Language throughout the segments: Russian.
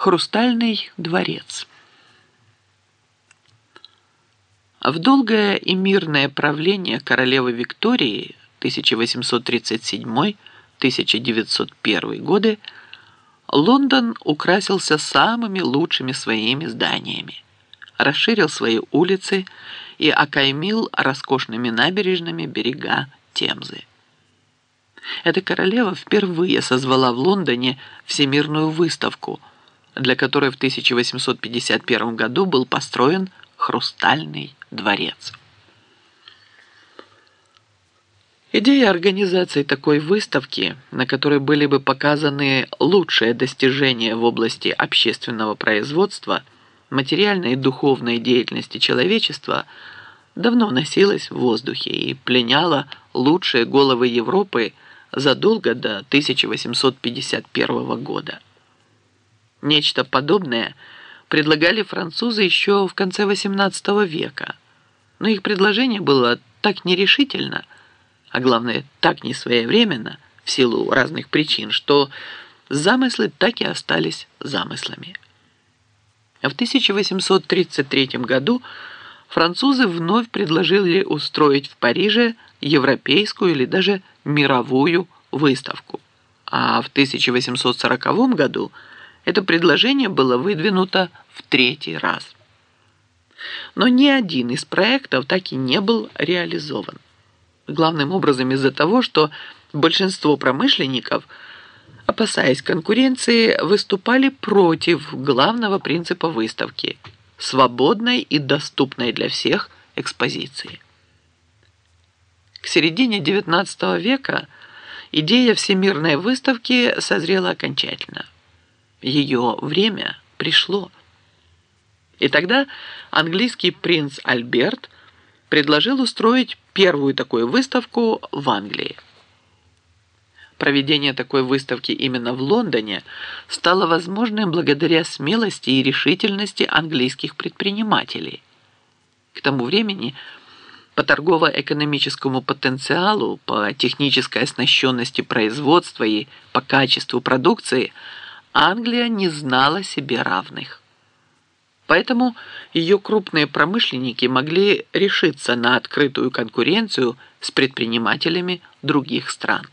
Хрустальный дворец. В долгое и мирное правление королевы Виктории 1837-1901 годы Лондон украсился самыми лучшими своими зданиями, расширил свои улицы и окаймил роскошными набережными берега Темзы. Эта королева впервые созвала в Лондоне всемирную выставку – для которой в 1851 году был построен Хрустальный дворец. Идея организации такой выставки, на которой были бы показаны лучшие достижения в области общественного производства, материальной и духовной деятельности человечества, давно носилась в воздухе и пленяла лучшие головы Европы задолго до 1851 года. Нечто подобное предлагали французы еще в конце XVIII века, но их предложение было так нерешительно, а главное, так несвоевременно, в силу разных причин, что замыслы так и остались замыслами. В 1833 году французы вновь предложили устроить в Париже европейскую или даже мировую выставку, а в 1840 году – это предложение было выдвинуто в третий раз. Но ни один из проектов так и не был реализован. Главным образом из-за того, что большинство промышленников, опасаясь конкуренции, выступали против главного принципа выставки – свободной и доступной для всех экспозиции. К середине XIX века идея всемирной выставки созрела окончательно – ее время пришло. И тогда английский принц Альберт предложил устроить первую такую выставку в Англии. Проведение такой выставки именно в Лондоне стало возможным благодаря смелости и решительности английских предпринимателей. К тому времени по торгово-экономическому потенциалу, по технической оснащенности производства и по качеству продукции – Англия не знала себе равных. Поэтому ее крупные промышленники могли решиться на открытую конкуренцию с предпринимателями других стран.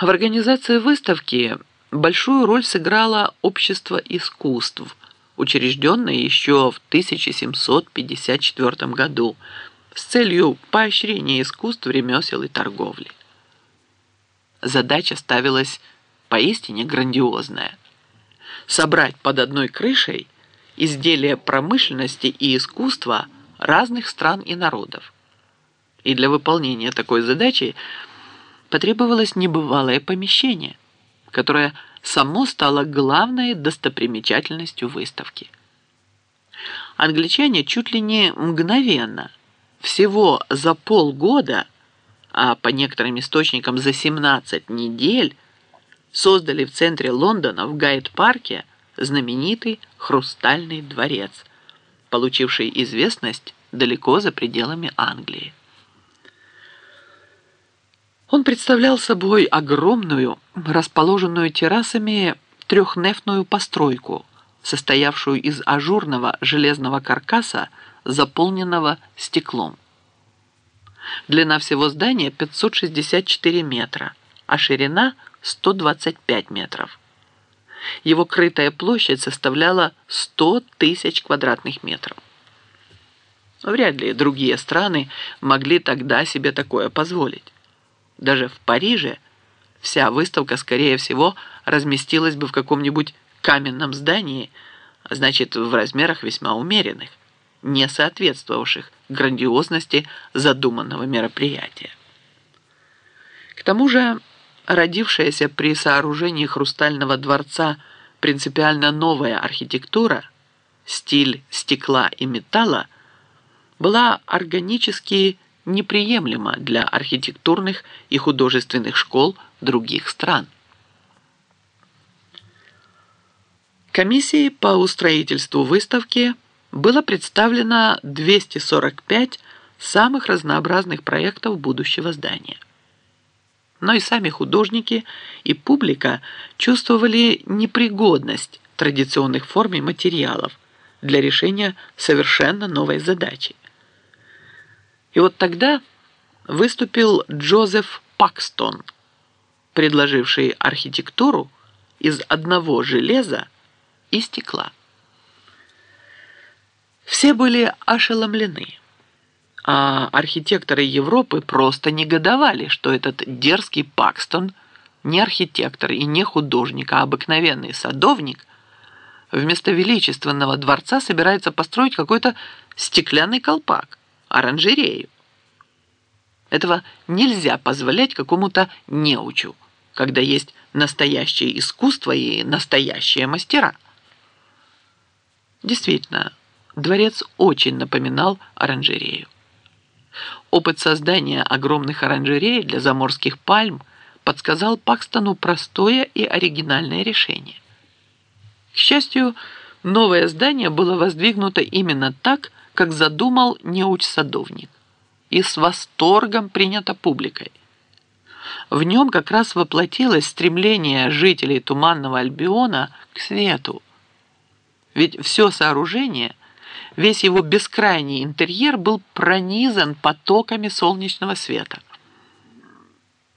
В организации выставки большую роль сыграло общество искусств, учрежденное еще в 1754 году с целью поощрения искусств, ремесел и торговли. Задача ставилась поистине грандиозная. Собрать под одной крышей изделия промышленности и искусства разных стран и народов. И для выполнения такой задачи потребовалось небывалое помещение, которое само стало главной достопримечательностью выставки. Англичане чуть ли не мгновенно, всего за полгода, а по некоторым источникам за 17 недель, создали в центре Лондона в Гайд-парке знаменитый Хрустальный дворец, получивший известность далеко за пределами Англии. Он представлял собой огромную, расположенную террасами трехнефтную постройку, состоявшую из ажурного железного каркаса, заполненного стеклом. Длина всего здания 564 метра, а ширина 125 метров. Его крытая площадь составляла 100 тысяч квадратных метров. Вряд ли другие страны могли тогда себе такое позволить. Даже в Париже вся выставка, скорее всего, разместилась бы в каком-нибудь каменном здании, значит, в размерах весьма умеренных, не соответствовавших грандиозности задуманного мероприятия. К тому же родившаяся при сооружении Хрустального дворца принципиально новая архитектура, стиль стекла и металла, была органически неприемлема для архитектурных и художественных школ других стран. Комиссии по устроительству выставки было представлено 245 самых разнообразных проектов будущего здания. Но и сами художники и публика чувствовали непригодность традиционных форм и материалов для решения совершенно новой задачи. И вот тогда выступил Джозеф Пакстон, предложивший архитектуру из одного железа и стекла. Все были ошеломлены, а архитекторы Европы просто негодовали, что этот дерзкий Пакстон не архитектор и не художник, а обыкновенный садовник вместо величественного дворца собирается построить какой-то стеклянный колпак, оранжерею. Этого нельзя позволять какому-то неучу, когда есть настоящее искусство и настоящие мастера. Действительно, дворец очень напоминал оранжерею. Опыт создания огромных оранжерей для заморских пальм подсказал Пакстону простое и оригинальное решение. К счастью, новое здание было воздвигнуто именно так, как задумал неуч-садовник, и с восторгом принято публикой. В нем как раз воплотилось стремление жителей Туманного Альбиона к свету. Ведь все сооружение – Весь его бескрайний интерьер был пронизан потоками солнечного света.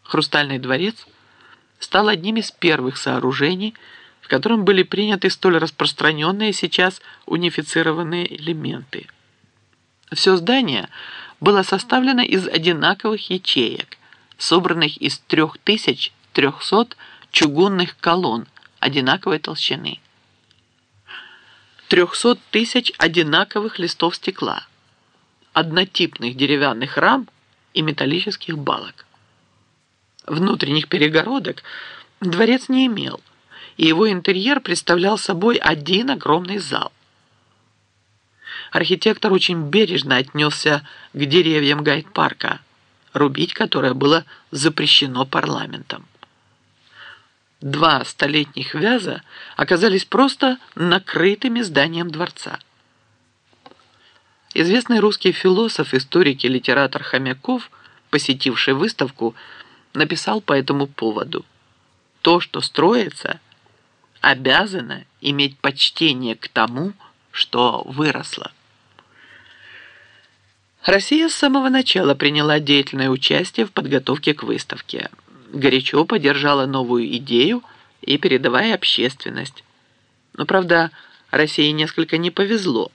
Хрустальный дворец стал одним из первых сооружений, в котором были приняты столь распространенные сейчас унифицированные элементы. Все здание было составлено из одинаковых ячеек, собранных из 3300 чугунных колонн одинаковой толщины. 300 тысяч одинаковых листов стекла, однотипных деревянных рам и металлических балок. Внутренних перегородок дворец не имел, и его интерьер представлял собой один огромный зал. Архитектор очень бережно отнесся к деревьям гайд-парка, рубить которое было запрещено парламентом. Два столетних вяза оказались просто накрытыми зданием дворца. Известный русский философ, историк и литератор Хомяков, посетивший выставку, написал по этому поводу. То, что строится, обязано иметь почтение к тому, что выросло. Россия с самого начала приняла деятельное участие в подготовке к выставке – горячо поддержала новую идею и передовая общественность. Но, правда, России несколько не повезло.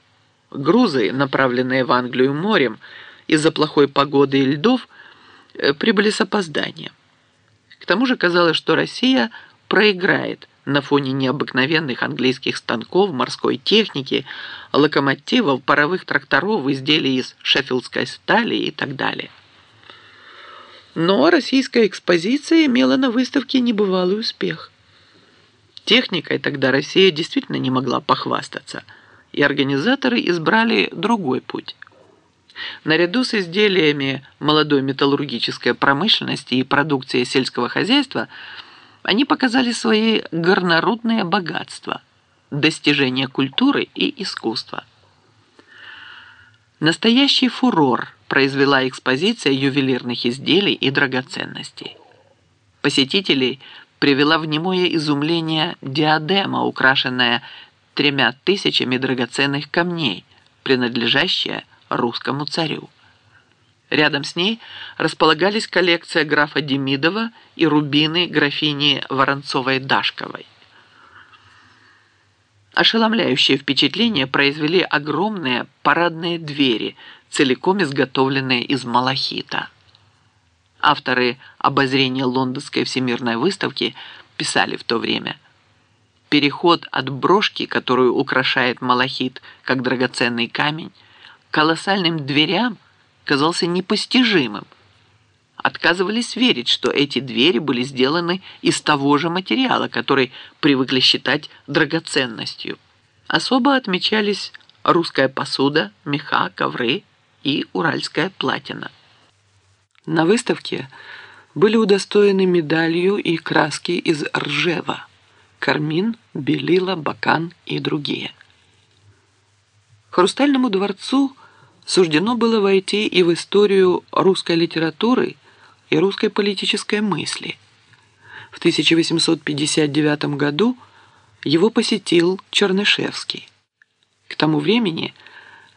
Грузы, направленные в Англию морем из-за плохой погоды и льдов, э, прибыли с опозданием. К тому же казалось, что Россия проиграет на фоне необыкновенных английских станков, морской техники, локомотивов, паровых тракторов, изделий из шеффилдской стали и так далее. Но российская экспозиция имела на выставке небывалый успех. Техникой тогда Россия действительно не могла похвастаться, и организаторы избрали другой путь. Наряду с изделиями молодой металлургической промышленности и продукции сельского хозяйства они показали свои горнорудные богатства, достижения культуры и искусства. Настоящий фурор – произвела экспозиция ювелирных изделий и драгоценностей. Посетителей привела в немое изумление диадема, украшенная тремя тысячами драгоценных камней, принадлежащая русскому царю. Рядом с ней располагались коллекция графа Демидова и рубины графини Воронцовой-Дашковой. Ошеломляющее впечатление произвели огромные парадные двери – целиком изготовленные из малахита. Авторы обозрения Лондонской всемирной выставки писали в то время «Переход от брошки, которую украшает малахит как драгоценный камень, к колоссальным дверям казался непостижимым. Отказывались верить, что эти двери были сделаны из того же материала, который привыкли считать драгоценностью. Особо отмечались русская посуда, меха, ковры – и уральская платина. На выставке были удостоены медалью и краски из ржева, кармин, белила, бакан и другие. Хрустальному дворцу суждено было войти и в историю русской литературы и русской политической мысли. В 1859 году его посетил Чернышевский. К тому времени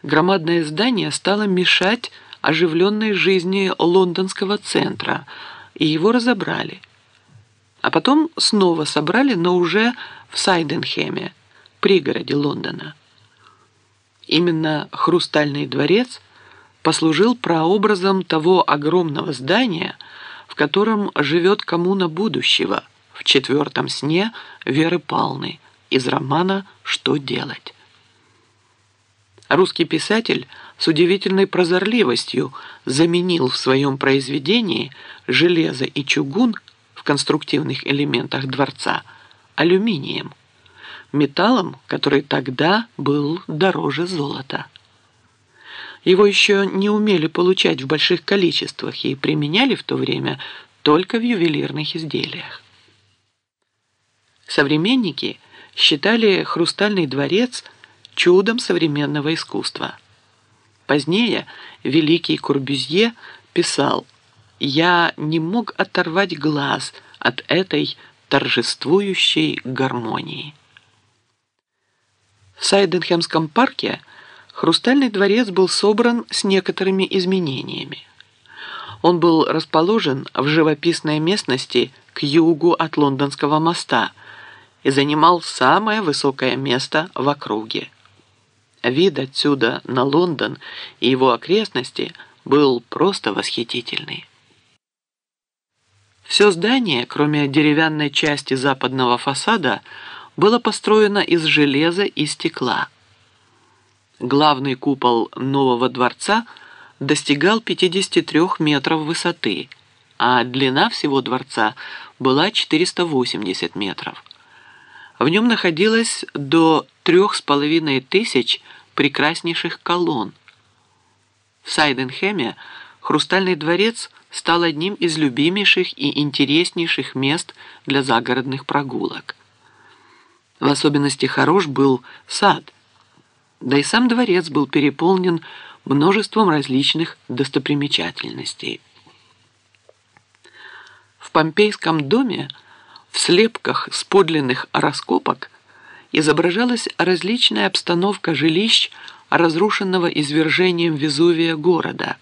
громадное здание стало мешать оживленной жизни лондонского центра, и его разобрали. А потом снова собрали, но уже в Сайденхеме, пригороде Лондона. Именно Хрустальный дворец послужил прообразом того огромного здания, в котором живет коммуна будущего в четвертом сне Веры Палны из романа «Что делать?». Русский писатель с удивительной прозорливостью заменил в своем произведении железо и чугун в конструктивных элементах дворца алюминием – металлом, который тогда был дороже золота. Его еще не умели получать в больших количествах и применяли в то время только в ювелирных изделиях. Современники считали «Хрустальный дворец» чудом современного искусства. Позднее великий Курбюзье писал «Я не мог оторвать глаз от этой торжествующей гармонии». В Сайденхемском парке Хрустальный дворец был собран с некоторыми изменениями. Он был расположен в живописной местности к югу от Лондонского моста и занимал самое высокое место в округе. Вид отсюда на Лондон и его окрестности был просто восхитительный. Все здание, кроме деревянной части западного фасада, было построено из железа и стекла. Главный купол нового дворца достигал 53 метров высоты, а длина всего дворца была 480 метров. В нем находилось до трех с половиной тысяч прекраснейших колонн. В Сайденхеме Хрустальный дворец стал одним из любимейших и интереснейших мест для загородных прогулок. В особенности хорош был сад, да и сам дворец был переполнен множеством различных достопримечательностей. В Помпейском доме в слепках с подлинных раскопок изображалась различная обстановка жилищ разрушенного извержением Везувия города.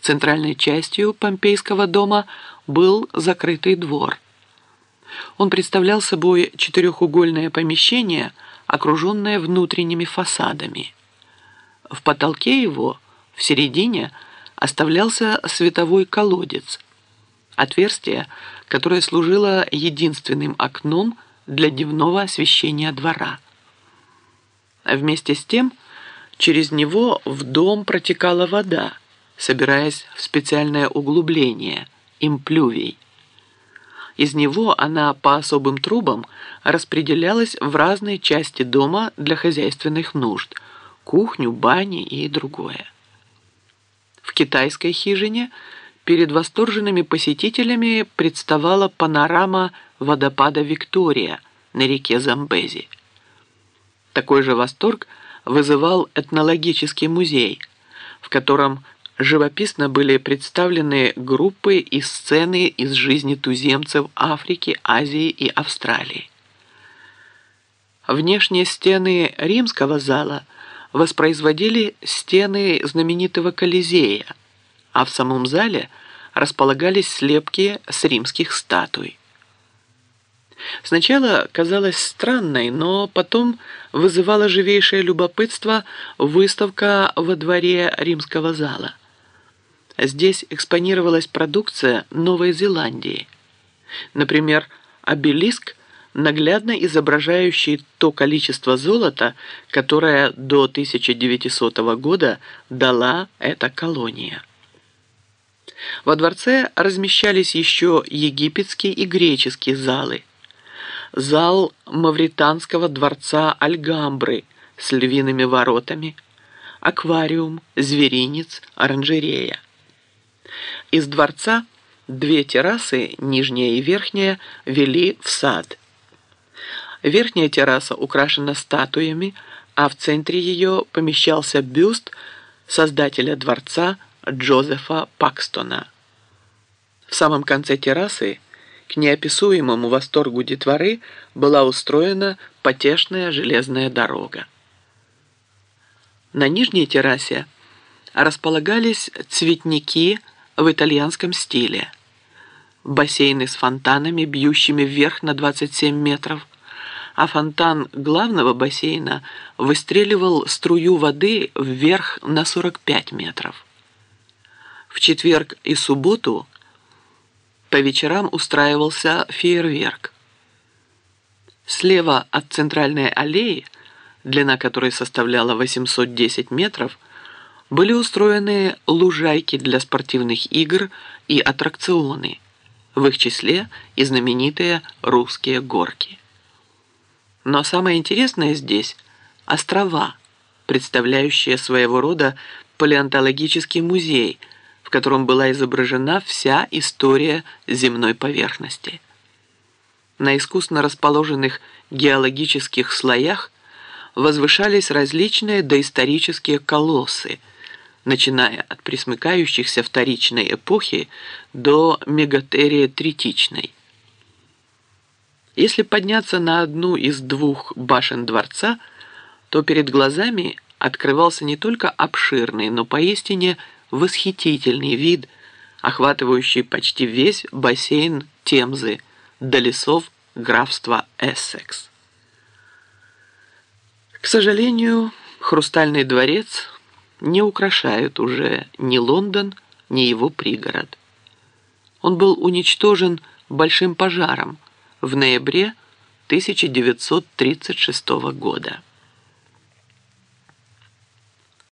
Центральной частью Помпейского дома был закрытый двор – он представлял собой четырехугольное помещение, окруженное внутренними фасадами. В потолке его, в середине, оставлялся световой колодец, отверстие, которое служило единственным окном для дневного освещения двора. Вместе с тем, через него в дом протекала вода, собираясь в специальное углубление – имплювий. Из него она по особым трубам распределялась в разные части дома для хозяйственных нужд – кухню, бани и другое. В китайской хижине перед восторженными посетителями представала панорама водопада Виктория на реке Замбези. Такой же восторг вызывал этнологический музей, в котором живописно были представлены группы и сцены из жизни туземцев Африки, Азии и Австралии. Внешние стены римского зала воспроизводили стены знаменитого Колизея, а в самом зале располагались слепки с римских статуй. Сначала казалось странной, но потом вызывала живейшее любопытство выставка во дворе римского зала. Здесь экспонировалась продукция Новой Зеландии. Например, обелиск, наглядно изображающий то количество золота, которое до 1900 года дала эта колония. Во дворце размещались еще египетские и греческие залы. Зал Мавританского дворца Альгамбры с львиными воротами, аквариум, зверинец, оранжерея. Из дворца две террасы, нижняя и верхняя, вели в сад. Верхняя терраса украшена статуями, а в центре ее помещался бюст создателя дворца Джозефа Пакстона. В самом конце террасы, к неописуемому восторгу детворы, была устроена потешная железная дорога. На нижней террасе располагались цветники в итальянском стиле, бассейны с фонтанами, бьющими вверх на 27 метров, а фонтан главного бассейна выстреливал струю воды вверх на 45 метров. В четверг и субботу по вечерам устраивался фейерверк. Слева от центральной аллеи, длина которой составляла 810 метров, были устроены лужайки для спортивных игр и аттракционы, в их числе и знаменитые русские горки. Но самое интересное здесь – острова, представляющие своего рода палеонтологический музей – в котором была изображена вся история земной поверхности. На искусно расположенных геологических слоях возвышались различные доисторические колоссы, начиная от присмыкающихся вторичной эпохи до мегатерии третичной. Если подняться на одну из двух башен дворца, то перед глазами открывался не только обширный, но поистине восхитительный вид, охватывающий почти весь бассейн Темзы до лесов графства Эссекс. К сожалению, Хрустальный дворец не украшают уже ни Лондон, ни его пригород. Он был уничтожен большим пожаром в ноябре 1936 года.